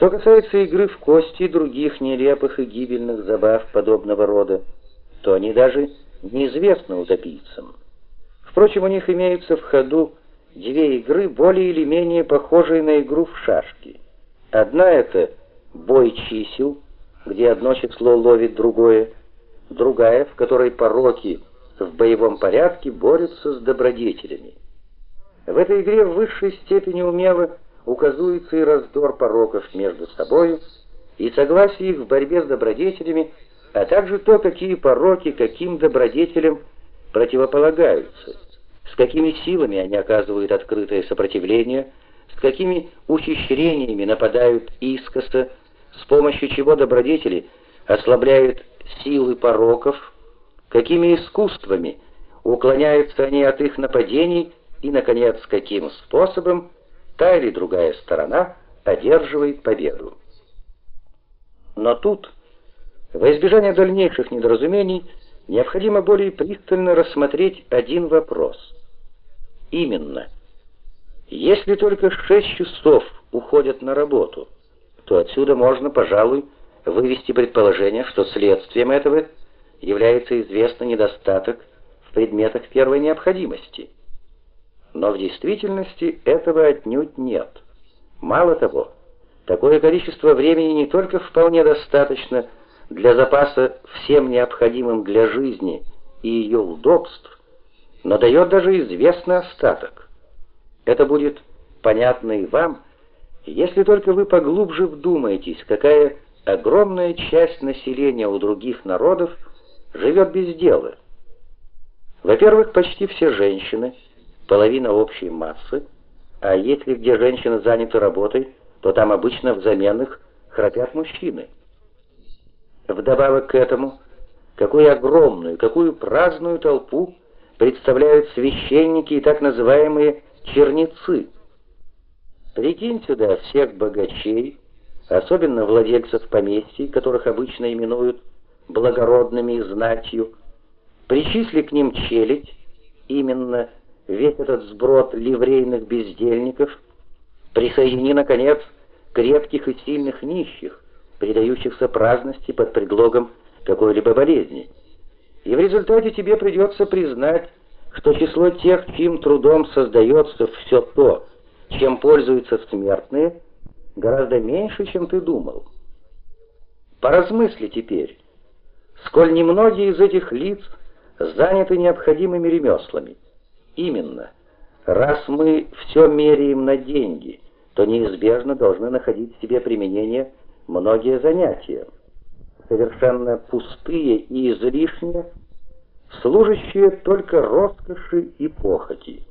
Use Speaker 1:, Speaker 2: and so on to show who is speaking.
Speaker 1: Что касается игры в кости и других нелепых и гибельных забав подобного рода, то они даже неизвестны утопийцам. Впрочем, у них имеются в ходу две игры, более или менее похожие на игру в шашки. Одна это бой чисел, где одно число ловит другое, другая, в которой пороки в боевом порядке борются с добродетелями. В этой игре в высшей степени умело указывается и раздор пороков между собою, и согласие их в борьбе с добродетелями, а также то, какие пороки каким добродетелям противополагаются, с какими силами они оказывают открытое сопротивление, с какими ухищрениями нападают искоса, с помощью чего добродетели ослабляют силы пороков, какими искусствами уклоняются они от их нападений и, наконец, каким способом та или другая сторона одерживает победу. Но тут, во избежание дальнейших недоразумений, необходимо более пристально рассмотреть один вопрос. Именно, если только шесть часов уходят на работу, то отсюда можно, пожалуй, вывести предположение, что следствием этого является известный недостаток в предметах первой необходимости. Но в действительности этого отнюдь нет. Мало того, такое количество времени не только вполне достаточно для запаса всем необходимым для жизни и ее удобств, но дает даже известный остаток. Это будет понятно и вам, если только вы поглубже вдумаетесь, какая огромная часть населения у других народов живет без дела. Во-первых, почти все женщины, половина общей массы, а если где женщины заняты работой, то там обычно взамен их храпят мужчины. Вдобавок к этому, какую огромную, какую праздную толпу представляют священники и так называемые черницы. Прикинь сюда всех богачей, особенно владельцев поместий, которых обычно именуют благородными и знатью, причисли к ним челядь, именно весь этот сброд ливрейных бездельников, присоедини, наконец, крепких и сильных нищих, предающихся праздности под предлогом какой-либо болезни. И в результате тебе придется признать, что число тех, чьим трудом создается все то, чем пользуются смертные, гораздо меньше, чем ты думал. Поразмысли теперь, сколь немногие из этих лиц заняты необходимыми ремеслами. Именно, раз мы все меряем на деньги, то неизбежно должны находить себе применение многие занятия, совершенно пустые и излишние, служащие только роскоши и похоти.